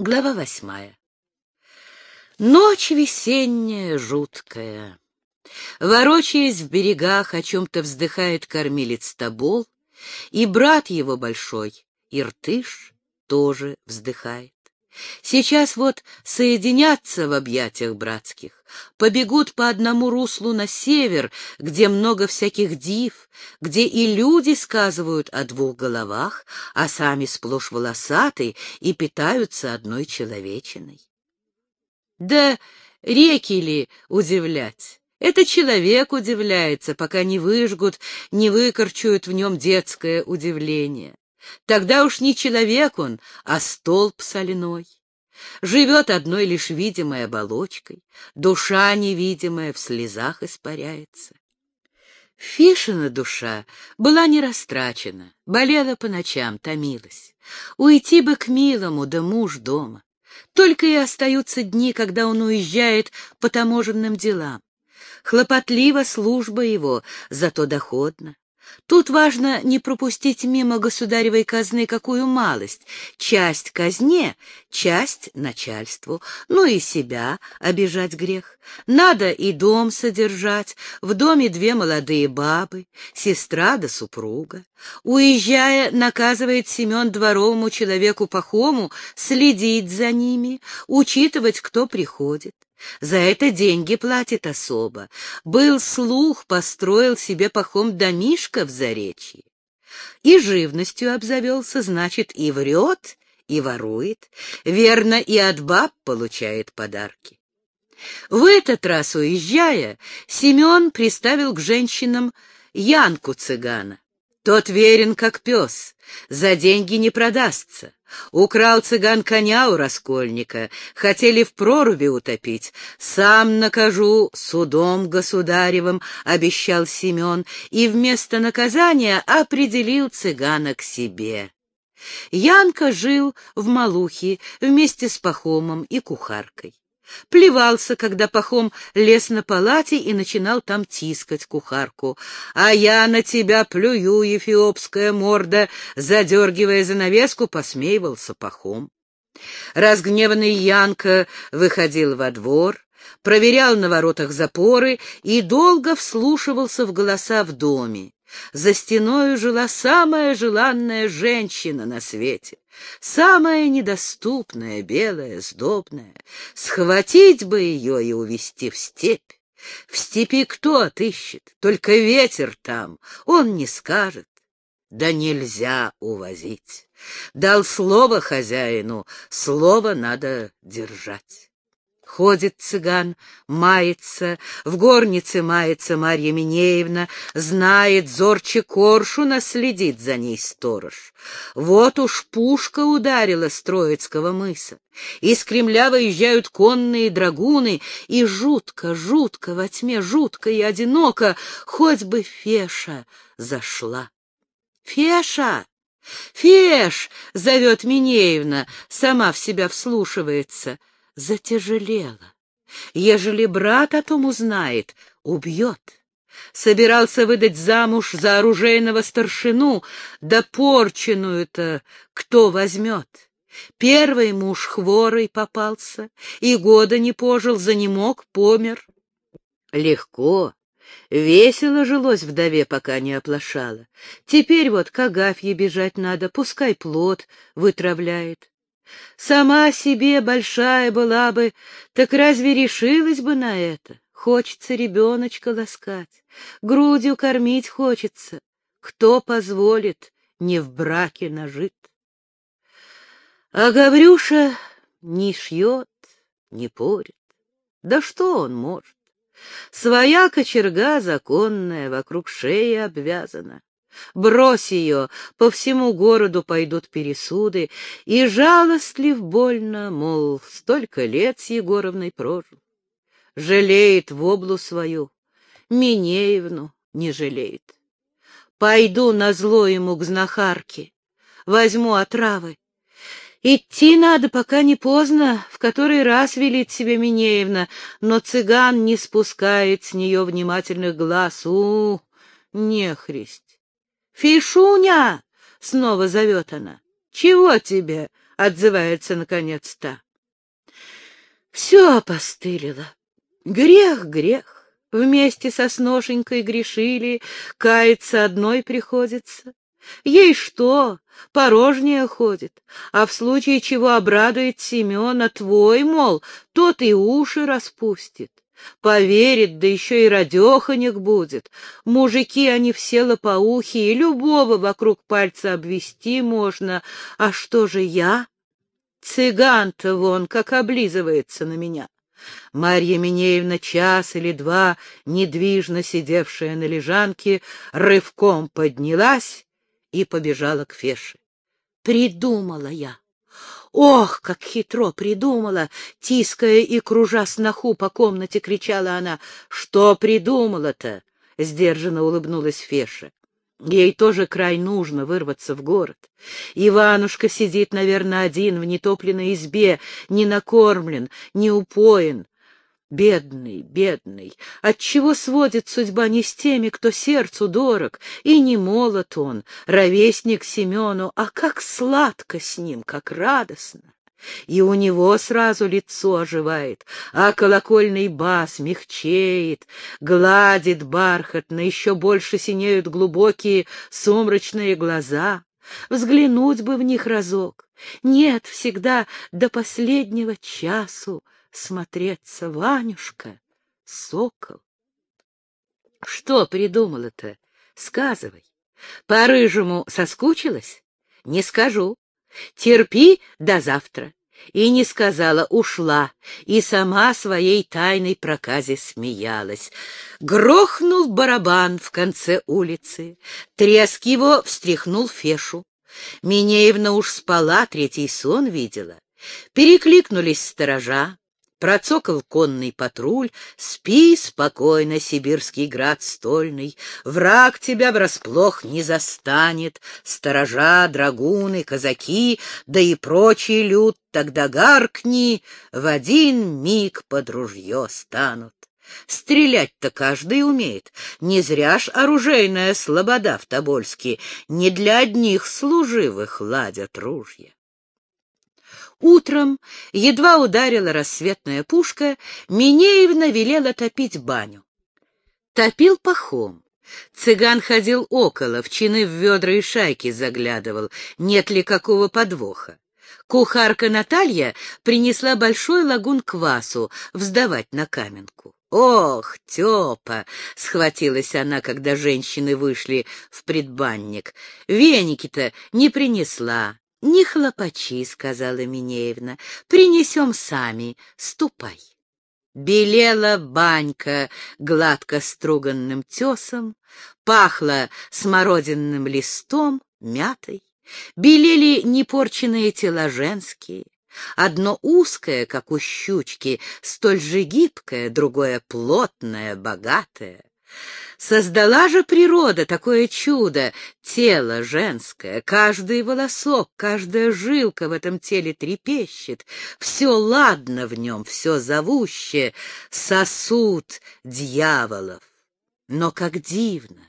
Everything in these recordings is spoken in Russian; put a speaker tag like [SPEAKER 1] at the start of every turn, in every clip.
[SPEAKER 1] Глава восьмая. Ночь весенняя, жуткая. Ворочаясь в берегах, о чем-то вздыхает кормилец Тобол, и брат его большой, Иртыш, тоже вздыхает. Сейчас вот соединятся в объятиях братских, побегут по одному руслу на север, где много всяких див, где и люди сказывают о двух головах, а сами сплошь волосатые и питаются одной человечиной. Да реки ли удивлять? Это человек удивляется, пока не выжгут, не выкорчуют в нем детское удивление. Тогда уж не человек он, а столб соляной. Живет одной лишь видимой оболочкой, душа невидимая в слезах испаряется. Фишина душа была не растрачена, болела по ночам, томилась. Уйти бы к милому, да муж дома. Только и остаются дни, когда он уезжает по таможенным делам. Хлопотлива служба его, зато доходна. Тут важно не пропустить мимо государевой казны какую малость. Часть казне, часть начальству. Ну и себя обижать грех. Надо и дом содержать. В доме две молодые бабы, сестра да супруга. Уезжая, наказывает Семен дворовому человеку Пахому следить за ними, учитывать, кто приходит. За это деньги платит особо. Был слух, построил себе пахом домишко в Заречье. И живностью обзавелся, значит, и врет, и ворует. Верно, и от баб получает подарки. В этот раз, уезжая, Семен приставил к женщинам Янку цыгана. Тот верен, как пес, за деньги не продастся. Украл цыган коня у раскольника, хотели в проруби утопить. Сам накажу судом государевым, обещал Семен, и вместо наказания определил цыгана к себе. Янка жил в Малухе вместе с Пахомом и кухаркой. Плевался, когда Пахом лез на палате и начинал там тискать кухарку. «А я на тебя плюю, эфиопская морда!» Задергивая занавеску, посмеивался Пахом. Разгневанный Янка выходил во двор, проверял на воротах запоры и долго вслушивался в голоса в доме. За стеною жила самая желанная женщина на свете, самая недоступная, белая, сдобная. Схватить бы ее и увести в степь. В степи кто отыщет? Только ветер там, он не скажет. Да нельзя увозить. Дал слово хозяину, слово надо держать. Ходит цыган, мается, в горнице мается Марья Минеевна, знает, зорче коршуна следит за ней сторож. Вот уж пушка ударила с Троицкого мыса. Из Кремля выезжают конные драгуны, и жутко, жутко во тьме, жутко и одиноко, хоть бы Феша зашла. «Феша! Феш!» — зовет Минеевна, сама в себя вслушивается — затяжелело. Ежели брат о том узнает, убьет. Собирался выдать замуж за оружейного старшину, да порченую-то кто возьмет? Первый муж хворый попался, и года не пожил, за не мог, помер. Легко, весело жилось вдове, пока не оплошала. Теперь вот к Агафье бежать надо, пускай плод вытравляет. Сама себе большая была бы, так разве решилась бы на это? Хочется ребеночка ласкать, грудью кормить хочется. Кто позволит, не в браке нажит? А Гаврюша не шьет, не порит. Да что он может? Своя кочерга законная, вокруг шеи обвязана. Брось ее, по всему городу пойдут пересуды, и жалостлив больно, мол, столько лет с Егоровной прожил. Жалеет в облу свою, Минеевну не жалеет. Пойду на зло ему к знахарке, возьму отравы. Идти надо, пока не поздно, в который раз велит себе Минеевна, но цыган не спускает с нее внимательных глаз. У, нехристь! «Фишуня!» — снова зовет она. «Чего тебе?» отзывается наконец та. Все опостылило. Грех, грех. Вместе со сношенькой грешили, каяться одной приходится. Ей что, порожнее ходит, а в случае чего обрадует Семена твой, мол, тот и уши распустит. Поверит, да еще и радеханик будет. Мужики, они все лопоухи, и любого вокруг пальца обвести можно. А что же я? Цыган-то вон как облизывается на меня. Марья Минеевна час или два, недвижно сидевшая на лежанке, рывком поднялась и побежала к Феше. Придумала я. Ох, как хитро придумала! Тиская и кружа сноху по комнате, кричала она. Что придумала-то? Сдержанно улыбнулась Феша. Ей тоже край нужно вырваться в город. Иванушка сидит, наверное, один в нетопленной избе, не накормлен, не упоен. Бедный, бедный, отчего сводит судьба не с теми, кто сердцу дорог, и не молод он, ровесник Семену, а как сладко с ним, как радостно. И у него сразу лицо оживает, а колокольный бас мягчеет, гладит бархатно, еще больше синеют глубокие сумрачные глаза. Взглянуть бы в них разок. Нет, всегда до последнего часу смотреться, Ванюшка, сокол. Что придумала-то? Сказывай. По-рыжему соскучилась? Не скажу. Терпи до завтра. И не сказала, ушла, и сама своей тайной проказе смеялась. Грохнул барабан в конце улицы, треск его встряхнул Фешу. Минеевна уж спала, третий сон видела. Перекликнулись сторожа, Процокал конный патруль, спи спокойно, сибирский град стольный, враг тебя врасплох не застанет, сторожа, драгуны, казаки, да и прочий люд, тогда гаркни, в один миг под ружье станут. Стрелять-то каждый умеет, не зря ж оружейная слобода в Тобольске, не для одних служивых ладят ружья. Утром, едва ударила рассветная пушка, Минеевна велела топить баню. Топил пахом. Цыган ходил около, в чины в ведра и шайки заглядывал, нет ли какого подвоха. Кухарка Наталья принесла большой лагун квасу вздавать на каменку. «Ох, Тёпа!» — схватилась она, когда женщины вышли в предбанник. «Веники-то не принесла, — Не хлопачи, — сказала Минеевна, — принесем сами, ступай. Белела банька гладко струганным тесом, пахло смородинным листом, мятой, белели непорченные тела женские, Одно узкое, как у щучки, столь же гибкое, другое плотное, богатое. Создала же природа такое чудо, тело женское, каждый волосок, каждая жилка в этом теле трепещет, все ладно в нем, все зовущее, сосуд дьяволов. Но как дивно!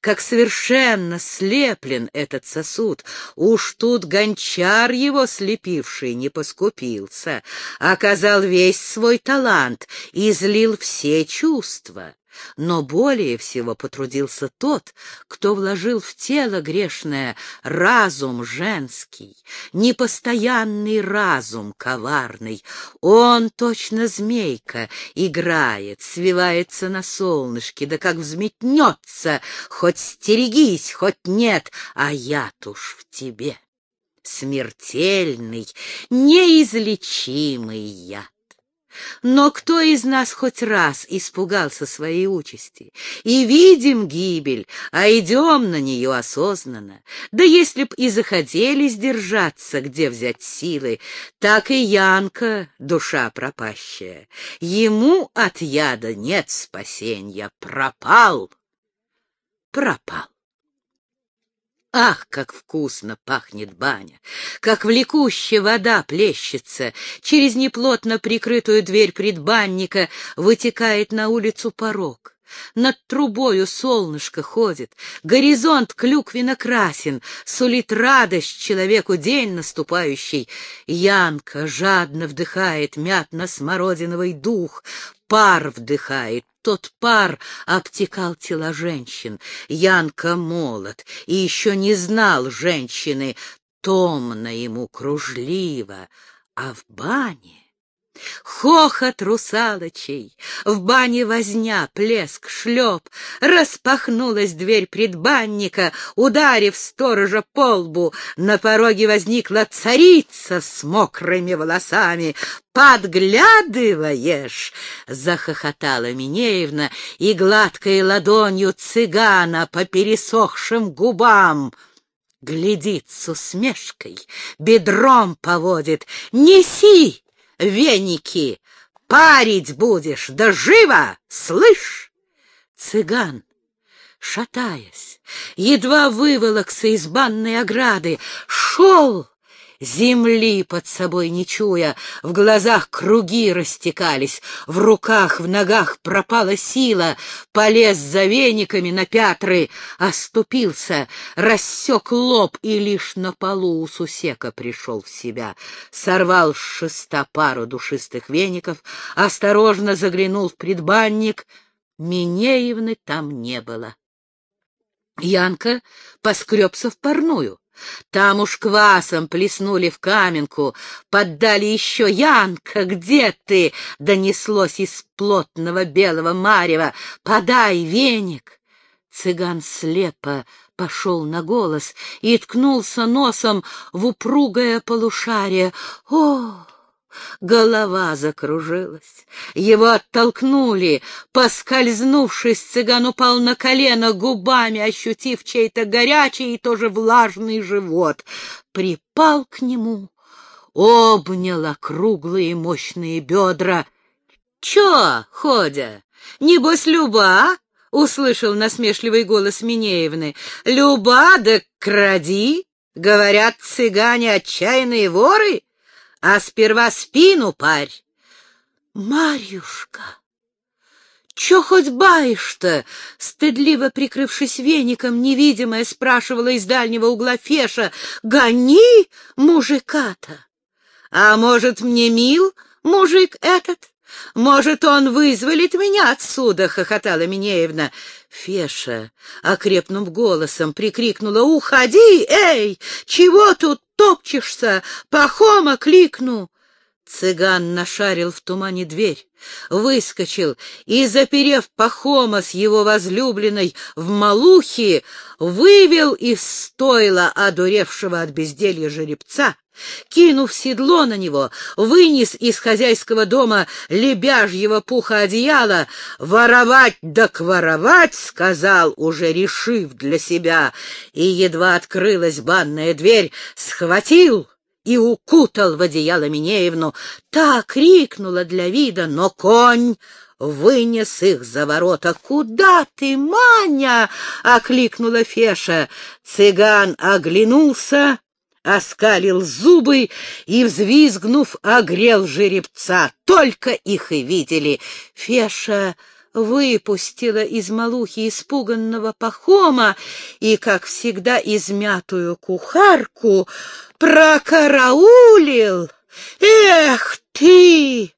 [SPEAKER 1] Как совершенно слеплен этот сосуд! Уж тут гончар его слепивший не поскупился, оказал весь свой талант, излил все чувства. Но более всего потрудился тот, кто вложил в тело грешное разум женский, непостоянный разум коварный. Он, точно змейка, играет, свивается на солнышке, да как взметнется, хоть стерегись, хоть нет, а я-то уж в тебе. Смертельный, неизлечимый яд. Но кто из нас хоть раз испугался своей участи? И видим гибель, а идем на нее осознанно. Да если б и захотели сдержаться, где взять силы, так и Янка, душа пропащая. Ему от яда нет спасения. Пропал, пропал. Ах, как вкусно пахнет баня! Как влекущая вода плещется! Через неплотно прикрытую дверь предбанника вытекает на улицу порог. Над трубою солнышко ходит, горизонт клюквенно красен, сулит радость человеку день наступающий. Янка жадно вдыхает мятно-смородиновый дух, пар вдыхает, тот пар обтекал тела женщин. Янка молод и еще не знал женщины, томно ему кружливо, а в бане Хохот русалочей, в бане возня, плеск, шлеп. Распахнулась дверь предбанника, ударив сторожа по лбу. На пороге возникла царица с мокрыми волосами. «Подглядываешь!» — захохотала Минеевна и гладкой ладонью цыгана по пересохшим губам глядит с усмешкой, бедром поводит. «Неси!» Веники, парить будешь, да живо, слышь! Цыган, шатаясь, едва выволокся из банной ограды, шел земли под собой не чуя, в глазах круги растекались, в руках, в ногах пропала сила, полез за вениками на пятры, оступился, рассек лоб и лишь на полу у сусека пришел в себя, сорвал с шеста пару душистых веников, осторожно заглянул в предбанник, Минеевны там не было. Янка поскребся в парную. Там уж квасом плеснули в каменку, поддали еще «Янка, где ты?» — донеслось из плотного белого марева. «Подай веник!» Цыган слепо пошел на голос и ткнулся носом в упругое полушарие. «О!» Голова закружилась. Его оттолкнули. Поскользнувшись, цыган упал на колено, губами ощутив чей-то горячий и тоже влажный живот. Припал к нему, обнял округлые мощные бедра. — Чё, Ходя, небось, Люба? — услышал насмешливый голос Минеевны. — Люба да кради? Говорят, цыгане отчаянные воры? А сперва спину парь. Марьюшка! Чё хоть баишь-то? Стыдливо прикрывшись веником, невидимая спрашивала из дальнего угла Феша. Гони мужика-то! А может, мне мил мужик этот? Может, он вызволит меня отсюда, — хохотала Минеевна. Феша, окрепнув голосом, прикрикнула, — Уходи, эй! Чего тут топчешься? Пахома кликну! Цыган нашарил в тумане дверь, выскочил и, заперев Пахома с его возлюбленной в малухи, вывел из стойла одуревшего от безделья жеребца, кинув седло на него, вынес из хозяйского дома лебяжьего пуха одеяла, «Воровать да воровать!» — сказал, уже решив для себя, и едва открылась банная дверь, схватил и укутал в одеяло Минеевну. Та крикнула для вида, но конь вынес их за ворота. «Куда ты, Маня?» — окликнула Феша. Цыган оглянулся, оскалил зубы и, взвизгнув, огрел жеребца. Только их и видели. Феша выпустила из малухи испуганного пахома и, как всегда, измятую кухарку прокараулил. «Эх ты!»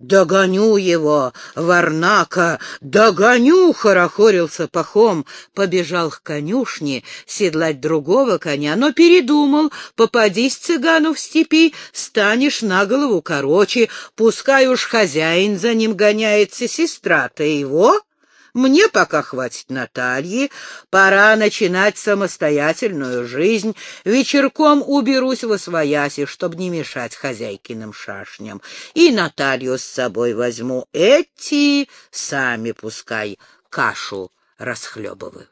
[SPEAKER 1] «Догоню его, Варнака, догоню!» — хорохорился пахом, побежал к конюшне седлать другого коня, но передумал, попадись цыгану в степи, станешь на голову короче, пускай уж хозяин за ним гоняется, сестра-то его мне пока хватит Натальи, пора начинать самостоятельную жизнь. Вечерком уберусь во свояси, чтобы не мешать хозяйкиным шашням. И Наталью с собой возьму. Эти сами пускай кашу расхлебывают.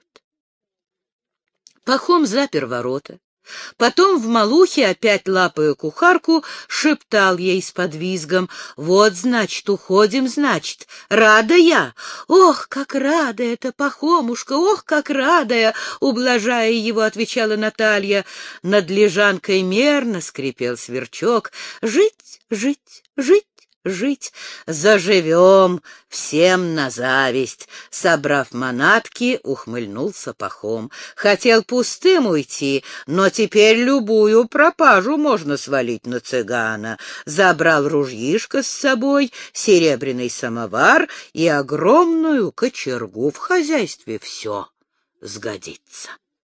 [SPEAKER 1] Пахом запер ворота, Потом в малухе, опять лапая кухарку, шептал ей с подвизгом. «Вот, значит, уходим, значит. Рада я! Ох, как рада эта пахомушка! Ох, как рада я!» Ублажая его, отвечала Наталья. Над лежанкой мерно скрипел сверчок. «Жить, жить, жить!» Жить, заживем всем на зависть. Собрав манатки, ухмыльнулся пахом. Хотел пустым уйти, но теперь любую пропажу можно свалить на цыгана. Забрал ружьишко с собой, серебряный самовар и огромную кочергу. В хозяйстве все сгодится.